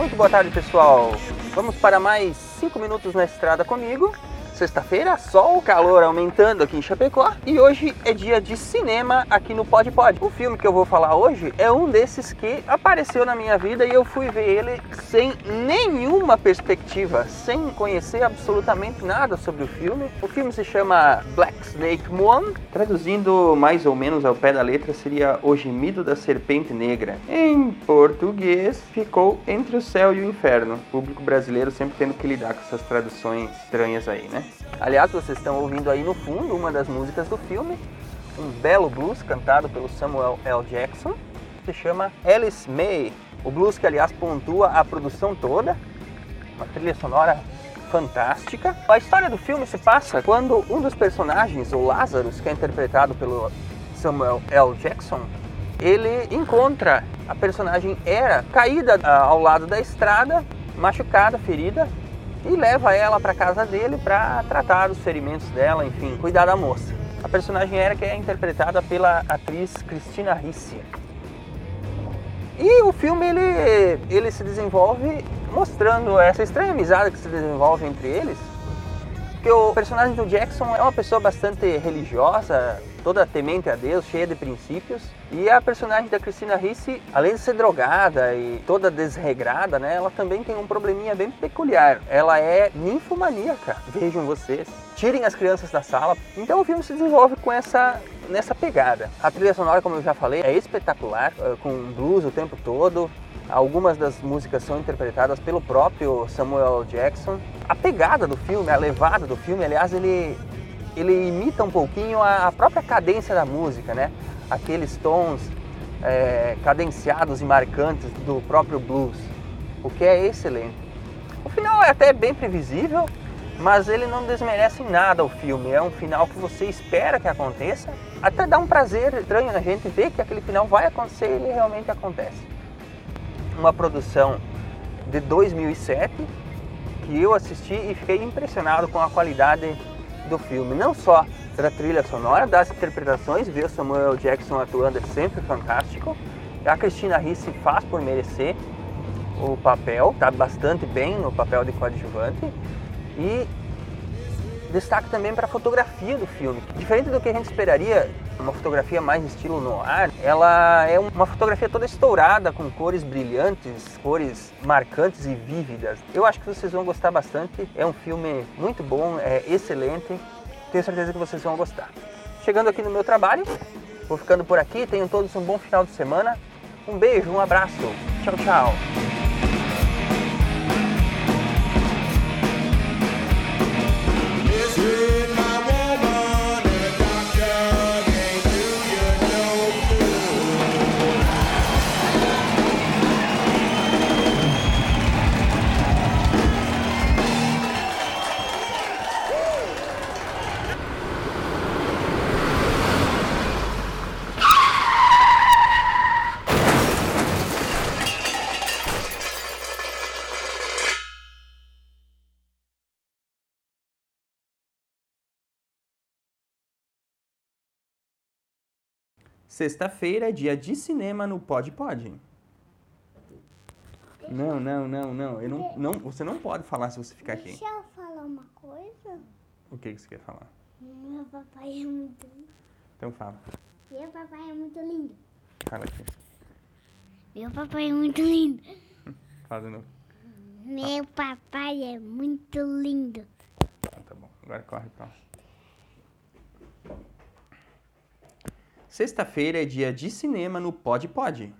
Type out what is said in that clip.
Muito boa tarde, pessoal. Vamos para mais 5 minutos na estrada comigo. Sexta-feira, sol, calor aumentando aqui em Chapecó e hoje é dia de cinema aqui no Pod Pod. O filme que eu vou falar hoje é um desses que apareceu na minha vida e eu fui ver ele sem nenhuma perspectiva, sem conhecer absolutamente nada sobre o filme. O filme se chama Black Snake Moon, traduzindo mais ou menos ao pé da letra seria O Gemido da Serpente Negra. Em português, ficou entre o céu e o inferno. O público brasileiro sempre tendo que lidar com essas traduções estranhas aí, né? Aliás, vocês estão ouvindo aí no fundo uma das músicas do filme, um belo blues cantado pelo Samuel L. Jackson, se chama Alice May. O blues que, aliás, pontua a produção toda, uma trilha sonora fantástica. A história do filme se passa quando um dos personagens, o Lazarus, que é interpretado pelo Samuel L. Jackson, ele encontra a personagem Era caída ah, ao lado da estrada, machucada, ferida, e leva ela para casa dele para tratar dos ferimentos dela, enfim, cuidar da moça. A personagem que é interpretada pela atriz Cristina Ricci. E o filme ele, ele se desenvolve mostrando essa estranha amizade que se desenvolve entre eles. Porque o personagem do Jackson é uma pessoa bastante religiosa, toda temente a Deus, cheia de princípios. E a personagem da Cristina Ricci, além de ser drogada e toda desregrada, né, ela também tem um probleminha bem peculiar. Ela é ninfomaníaca, vejam vocês. Tirem as crianças da sala. Então o filme se desenvolve com essa nessa pegada. A trilha sonora, como eu já falei, é espetacular, eh, com blues o tempo todo. Algumas das músicas são interpretadas pelo próprio Samuel Jackson. A pegada do filme, a levada do filme, aliás, ele, ele imita um pouquinho a, a própria cadência da música, né? Aqueles tons eh, cadenciados e marcantes do próprio blues, o que é excelente. O final é até bem previsível, mas ele não desmerece em nada o filme. É um final que você espera que aconteça, até dá um prazer estranho na gente ver que aquele final vai acontecer e ele realmente acontece uma produção de 2007 que eu assisti e fiquei impressionado com a qualidade do filme, não só da trilha sonora, das interpretações, ver Samuel Jackson atuando é sempre fantástico, a Cristina Ricci faz por merecer o papel, está bastante bem no papel de coadjuvante. E destaque também para a fotografia do filme. Diferente do que a gente esperaria, uma fotografia mais estilo noir, ela é uma fotografia toda estourada, com cores brilhantes, cores marcantes e vívidas. Eu acho que vocês vão gostar bastante. É um filme muito bom, é excelente. Tenho certeza que vocês vão gostar. Chegando aqui no meu trabalho, vou ficando por aqui. Tenham todos um bom final de semana. Um beijo, um abraço. Tchau, tchau. Sexta-feira é dia de cinema no Pod Pod. Não, não, não, não. Eu não, não. Você não pode falar se você ficar aqui. Deixa eu falar uma coisa. O que que você quer falar? Meu papai é muito lindo. Então fala. Meu papai é muito lindo. Fala aqui. Meu papai é muito lindo. Fala de novo. Meu papai é muito lindo. Ah, tá bom. Agora corre pra lá. Sexta-feira é dia de cinema no Pod Pod.